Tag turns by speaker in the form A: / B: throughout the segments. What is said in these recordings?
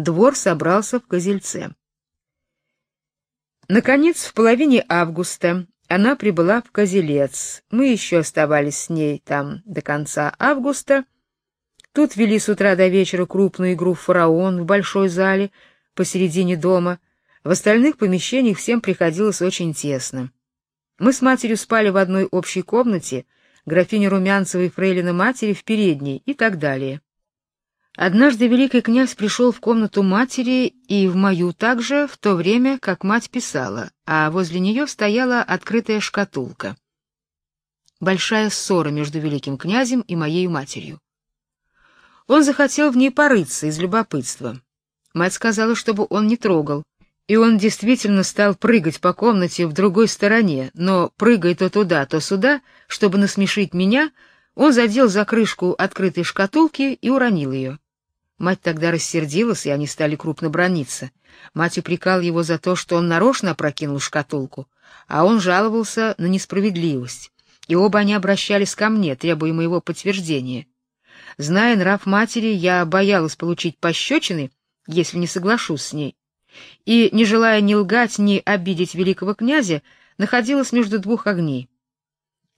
A: Двор собрался в Козельце. Наконец, в половине августа она прибыла в Козелец. Мы еще оставались с ней там до конца августа. Тут вели с утра до вечера крупную игру в фараон в большой зале посередине дома. В остальных помещениях всем приходилось очень тесно. Мы с матерью спали в одной общей комнате, графиня Румянцева и фрейлина матери в передней и так далее. Однажды великий князь пришел в комнату матери и в мою также, в то время, как мать писала, а возле нее стояла открытая шкатулка. Большая ссора между великим князем и моей матерью. Он захотел в ней порыться из любопытства. Мать сказала, чтобы он не трогал, и он действительно стал прыгать по комнате в другой стороне, но прыгая то туда, то сюда, чтобы насмешить меня, он задел за крышку открытой шкатулки и уронил ее. Мать тогда рассердилась, и они стали крупно брониться. Мать упрекала его за то, что он нарочно опрокинул шкатулку, а он жаловался на несправедливость. И оба они обращались ко мне, требуя моего подтверждения. Зная нрав матери, я боялась получить пощечины, если не соглашусь с ней и, не желая ни лгать, ни обидеть великого князя, находилась между двух огней.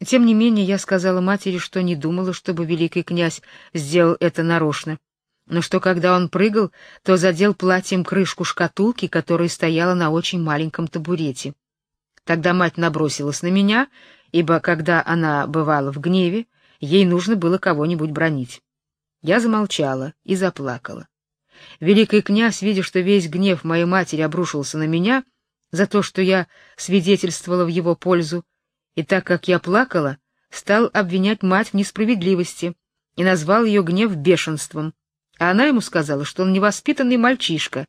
A: Тем не менее, я сказала матери, что не думала, чтобы великий князь сделал это нарочно, но что когда он прыгал, то задел платьем крышку шкатулки, которая стояла на очень маленьком табурете. Тогда мать набросилась на меня, ибо когда она бывала в гневе, ей нужно было кого-нибудь бронить. Я замолчала и заплакала. Великий князь, видя, что весь гнев моей матери обрушился на меня за то, что я свидетельствовала в его пользу, и так как я плакала, стал обвинять мать в несправедливости и назвал ее гнев бешенством. А она ему сказала, что он невоспитанный мальчишка.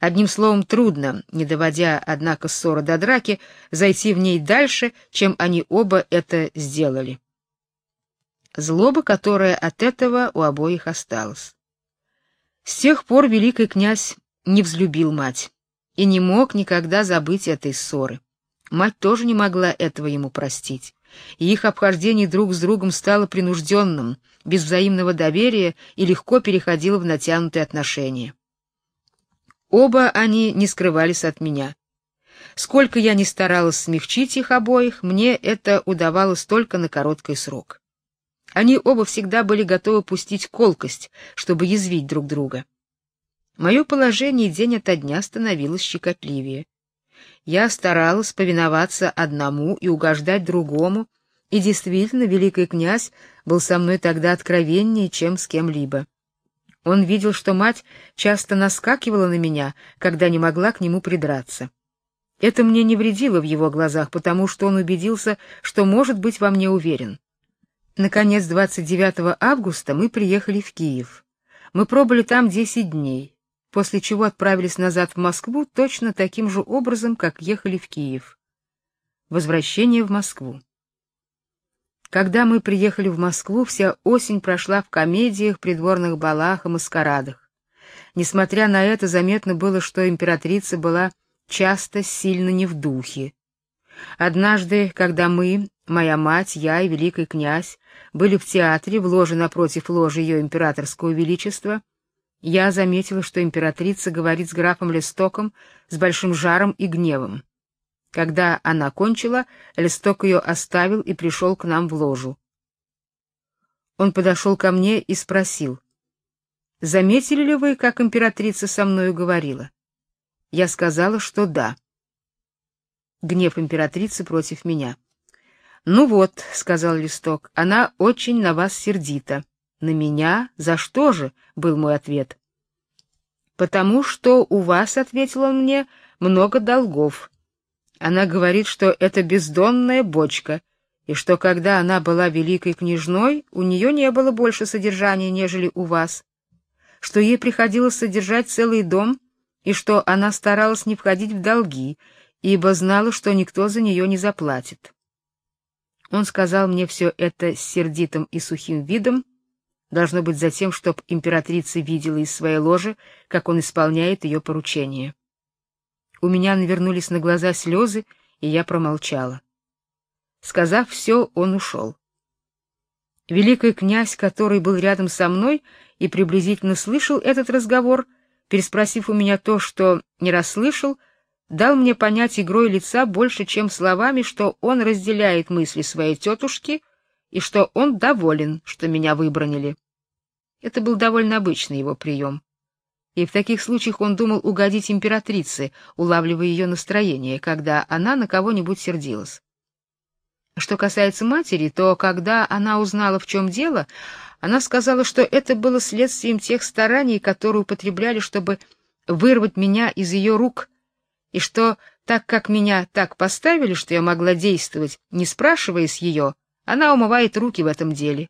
A: Одним словом, трудно, не доводя, однако, ссоры до драки, зайти в ней дальше, чем они оба это сделали. Злоба, которая от этого у обоих осталась. С тех пор великий князь не взлюбил мать и не мог никогда забыть этой ссоры. Мать тоже не могла этого ему простить. И их обхождение друг с другом стало принужденным, без взаимного доверия и легко переходило в натянутые отношения. Оба они не скрывались от меня. Сколько я ни старалась смягчить их обоих, мне это удавалось только на короткий срок. Они оба всегда были готовы пустить колкость, чтобы язвить друг друга. Мое положение день ото дня становилось щекотливее. Я старалась повиноваться одному и угождать другому, и действительно великий князь был со мной тогда откровеннее, чем с кем-либо. Он видел, что мать часто наскакивала на меня, когда не могла к нему придраться. Это мне не вредило в его глазах, потому что он убедился, что может быть во мне уверен. Наконец, 29 августа мы приехали в Киев. Мы пробыли там 10 дней, после чего отправились назад в Москву точно таким же образом, как ехали в Киев. Возвращение в Москву. Когда мы приехали в Москву, вся осень прошла в комедиях, придворных балах и маскарадах. Несмотря на это, заметно было, что императрица была часто сильно не в духе. Однажды, когда мы, моя мать, я и великий князь были в театре, в ложе напротив ложи ее императорского величества, я заметила, что императрица говорит с графом Листоком с большим жаром и гневом. Когда она кончила, Листок ее оставил и пришел к нам в ложу. Он подошел ко мне и спросил: "Заметили ли вы, как императрица со мною говорила?" Я сказала, что да. Гнев императрицы против меня. Ну вот, сказал Листок. Она очень на вас сердита. На меня? За что же? был мой ответ. Потому что у вас, ответил он мне, много долгов. Она говорит, что это бездонная бочка, и что когда она была великой княжной, у нее не было больше содержания, нежели у вас, что ей приходилось содержать целый дом, и что она старалась не входить в долги, ибо знала, что никто за нее не заплатит. Он сказал мне все это с сердитым и сухим видом, должно быть за тем, чтоб императрица видела из своей ложи, как он исполняет ее поручения. У меня навернулись на глаза слезы, и я промолчала. Сказав все, он ушел. Великий князь, который был рядом со мной и приблизительно слышал этот разговор, переспросив у меня то, что не расслышал, дал мне понять игрой лица больше, чем словами, что он разделяет мысли своей тетушки и что он доволен, что меня выбронили. Это был довольно обычный его прием. И в таких случаях он думал угодить императрице, улавливая ее настроение, когда она на кого-нибудь сердилась. Что касается матери, то когда она узнала, в чем дело, она сказала, что это было следствием тех стараний, которые употребляли, чтобы вырвать меня из ее рук, и что так как меня так поставили, что я могла действовать, не спрашиваясь ее, она умывает руки в этом деле.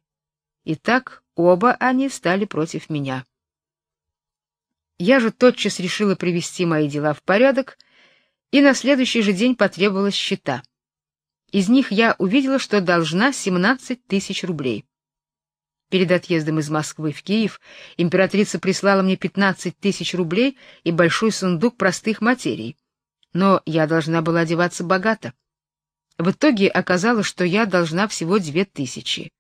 A: И так оба они стали против меня. Я же тотчас решила привести мои дела в порядок, и на следующий же день потребовалась счета. Из них я увидела, что должна 17 тысяч рублей. Перед отъездом из Москвы в Киев императрица прислала мне 15 тысяч рублей и большой сундук простых материй. Но я должна была одеваться богато. В итоге оказалось, что я должна всего две тысячи.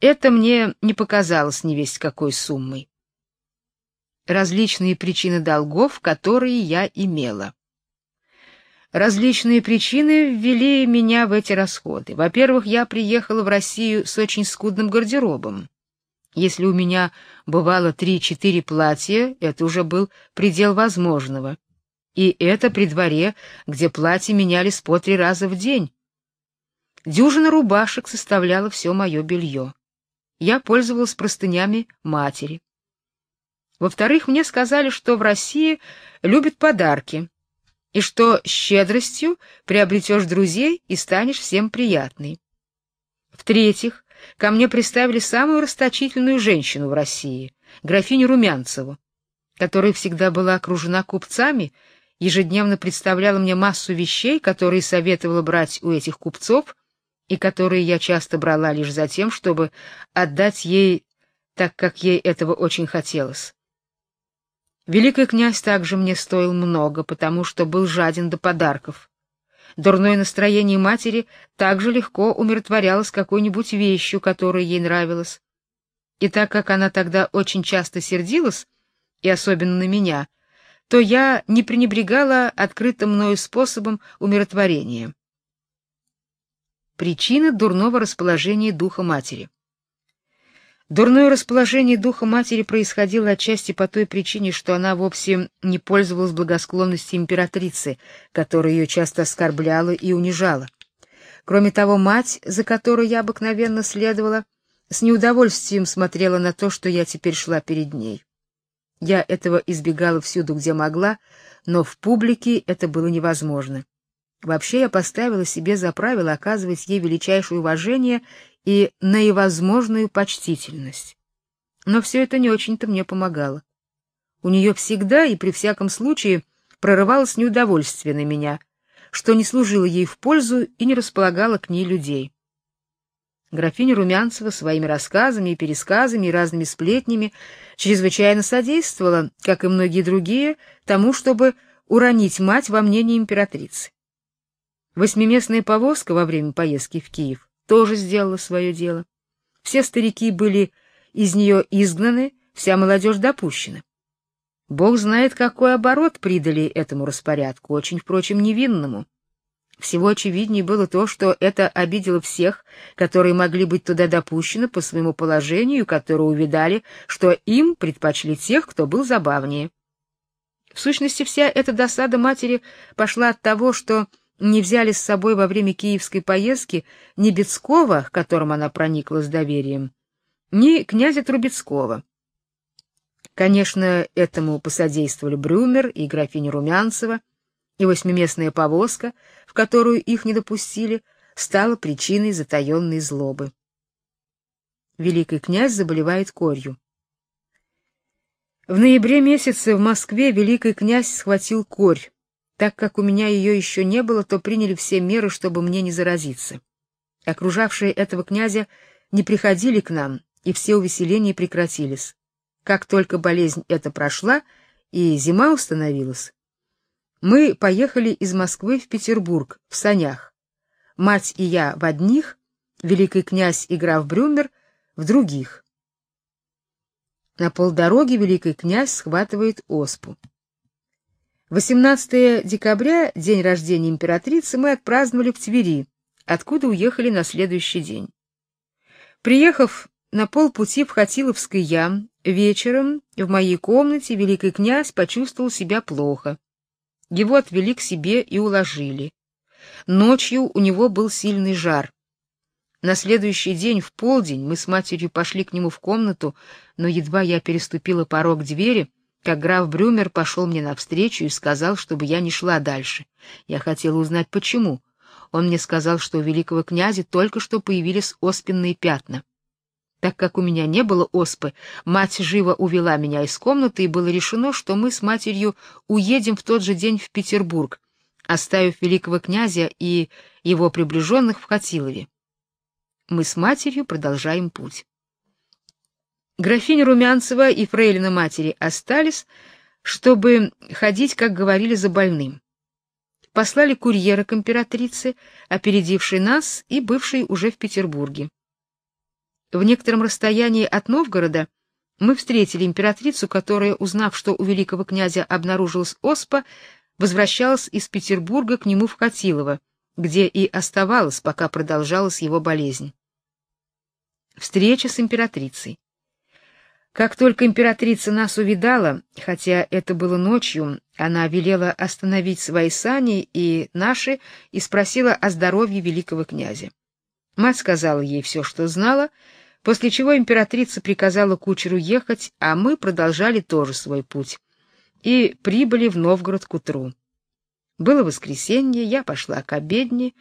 A: Это мне не показалось невесть какой суммой. Различные причины долгов, которые я имела. Различные причины ввели меня в эти расходы. Во-первых, я приехала в Россию с очень скудным гардеробом. Если у меня бывало три-четыре платья, это уже был предел возможного. И это при дворе, где платья менялись по три раза в день. Дюжина рубашек составляла все мое белье. Я пользовалась простынями матери. Во-вторых, мне сказали, что в России любят подарки и что щедростью приобретешь друзей и станешь всем приятной. В-третьих, ко мне представили самую расточительную женщину в России, графиню Румянцеву, которая всегда была окружена купцами, ежедневно представляла мне массу вещей, которые советовала брать у этих купцов и которые я часто брала лишь за тем, чтобы отдать ей так, как ей этого очень хотелось. Великий князь также мне стоил много, потому что был жаден до подарков. Дурное настроение матери также легко умиротворялось какой-нибудь вещью, которая ей нравилась. И так как она тогда очень часто сердилась, и особенно на меня, то я не пренебрегала открытым мною способом умиротворения. Причина дурного расположения духа матери. Дурное расположение духа матери происходило отчасти по той причине, что она вовсе не пользовалась благосклонностью императрицы, которая ее часто оскорбляла и унижала. Кроме того, мать, за которой я обыкновенно следовала, с неудовольствием смотрела на то, что я теперь шла перед ней. Я этого избегала всюду, где могла, но в публике это было невозможно. Вообще я поставила себе за правило оказывать ей величайшее уважение и наивозможную почтительность. Но все это не очень-то мне помогало. У нее всегда и при всяком случае прорывалось неудовольствие на меня, что не служило ей в пользу и не располагало к ней людей. Графиня Румянцева своими рассказами и пересказами и разными сплетнями чрезвычайно содействовала, как и многие другие, тому, чтобы уронить мать во мнении императрицы. Восьмиместная повозка во время поездки в Киев тоже сделала свое дело. Все старики были из нее изгнаны, вся молодежь допущена. Бог знает, какой оборот придали этому распорядку, очень, впрочем, невинному. Всего очевиднее было то, что это обидело всех, которые могли быть туда допущены по своему положению, которые увидали, что им предпочли тех, кто был забавнее. В сущности, вся эта досада матери пошла от того, что не взяли с собой во время киевской поездки ни Бецкого, к которому она проникла с доверием, ни князя Трубецкого. Конечно, этому посодействовали Брюмер и графиня Румянцева, и восьмиместная повозка, в которую их не допустили, стала причиной затаенной злобы. Великий князь заболевает корью. В ноябре месяце в Москве великий князь схватил корь. Так как у меня ее еще не было, то приняли все меры, чтобы мне не заразиться. Окружавшие этого князя не приходили к нам, и все увеселения прекратились. Как только болезнь эта прошла и зима установилась, мы поехали из Москвы в Петербург в санях. Мать и я в одних, великий князь и граф Брюмер в других. На полдороги великий князь схватывает оспу. 18 декабря, день рождения императрицы, мы отпраздновали в Твери, откуда уехали на следующий день. Приехав на полпути в Хатиловский ям, вечером в моей комнате великий князь почувствовал себя плохо. Его отвели к себе и уложили. Ночью у него был сильный жар. На следующий день в полдень мы с матерью пошли к нему в комнату, но едва я переступила порог двери, как граф Брюмер пошел мне навстречу и сказал, чтобы я не шла дальше. Я хотела узнать почему. Он мне сказал, что у великого князя только что появились оспенные пятна. Так как у меня не было оспы, мать живо увела меня из комнаты, и было решено, что мы с матерью уедем в тот же день в Петербург, оставив великого князя и его приближенных в Хатилове мы с матерью продолжаем путь. Графиня Румянцева и фрейлина матери остались, чтобы ходить, как говорили, за больным. Послали курьера к императрице, опередивший нас и бывший уже в Петербурге. В некотором расстоянии от Новгорода мы встретили императрицу, которая, узнав, что у великого князя обнаружилась оспа, возвращалась из Петербурга к нему в Хатилово, где и оставалась, пока продолжалась его болезнь. Встреча с императрицей. Как только императрица нас увидала, хотя это было ночью, она велела остановить свои сани и наши и спросила о здоровье великого князя. Мать сказала ей все, что знала, после чего императрица приказала кучеру ехать, а мы продолжали тоже свой путь и прибыли в Новгород к утру. Было воскресенье, я пошла к обедне,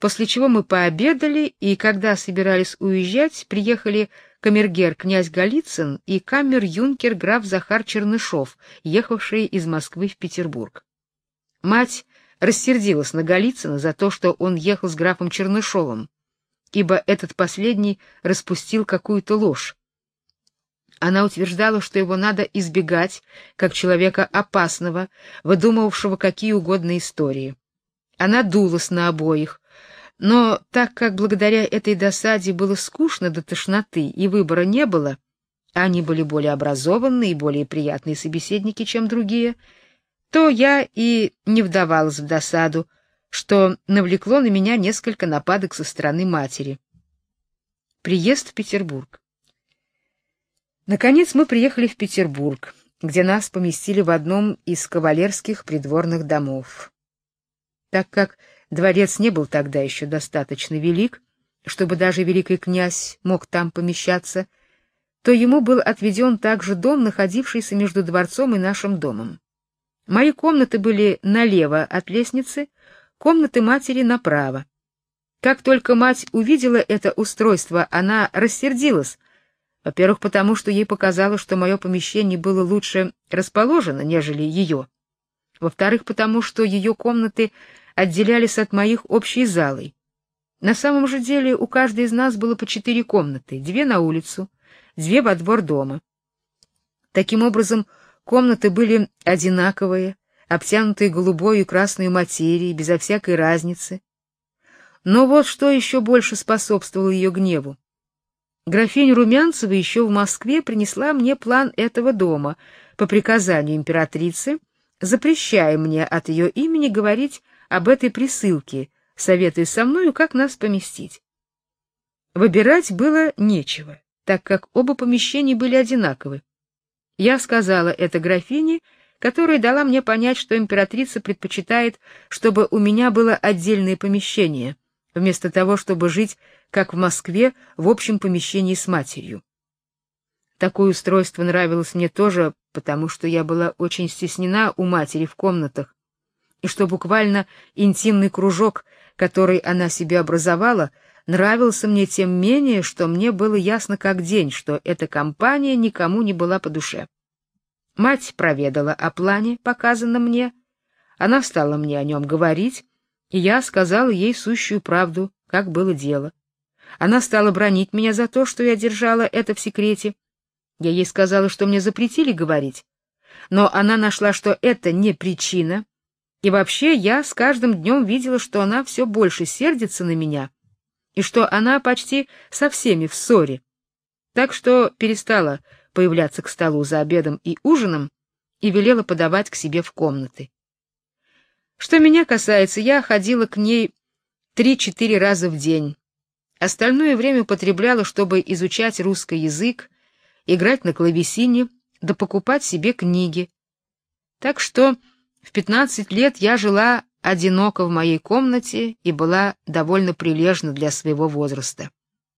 A: после чего мы пообедали, и когда собирались уезжать, приехали камергер князь Голицын и камер-юнкер граф Захар Чернышов, ехавшие из Москвы в Петербург. Мать рассердилась на Голицына за то, что он ехал с графом Чернышовым, ибо этот последний распустил какую-то ложь. Она утверждала, что его надо избегать, как человека опасного, выдумывавшего какие угодно истории. Она дулась на обоих, но так как благодаря этой досаде было скучно до тошноты и выбора не было, они были более образованные и более приятные собеседники, чем другие, то я и не вдавалась в досаду, что навлекло на меня несколько нападок со стороны матери. Приезд в Петербург. Наконец мы приехали в Петербург, где нас поместили в одном из кавалерских придворных домов. Так как Дворец не был тогда еще достаточно велик, чтобы даже великий князь мог там помещаться, то ему был отведен также дом, находившийся между дворцом и нашим домом. Мои комнаты были налево от лестницы, комнаты матери направо. Как только мать увидела это устройство, она рассердилась. Во-первых, потому что ей показалось, что мое помещение было лучше расположено, нежели ее. Во-вторых, потому что ее комнаты отделялись от моих общей залой. На самом же деле у каждой из нас было по четыре комнаты, две на улицу, две во двор дома. Таким образом, комнаты были одинаковые, обтянутые голубой и красной материей, безо всякой разницы. Но вот что еще больше способствовало ее гневу. Графиня Румянцева еще в Москве принесла мне план этого дома по приказанию императрицы, запрещая мне от ее имени говорить об этой присылке, советуя со мною, как нас поместить. Выбирать было нечего, так как оба помещения были одинаковы. Я сказала это графине, которая дала мне понять, что императрица предпочитает, чтобы у меня было отдельное помещение, вместо того, чтобы жить, как в Москве, в общем помещении с матерью. Такое устройство нравилось мне тоже, потому что я была очень стеснена у матери в комнатах, и что буквально интимный кружок, который она себе образовала, нравился мне тем менее, что мне было ясно как день, что эта компания никому не была по душе. Мать проведала о плане, показанном мне, она стала мне о нем говорить, и я сказала ей сущую правду, как было дело. Она стала бронить меня за то, что я держала это в секрете. Я ей сказала, что мне запретили говорить, но она нашла, что это не причина, и вообще я с каждым днем видела, что она все больше сердится на меня, и что она почти со всеми в ссоре. Так что перестала появляться к столу за обедом и ужином и велела подавать к себе в комнаты. Что меня касается, я ходила к ней три-четыре раза в день. Остальное время потребляла, чтобы изучать русский язык, играть на клавесине, да покупать себе книги. Так что в пятнадцать лет я жила одиноко в моей комнате и была довольно прилежна для своего возраста.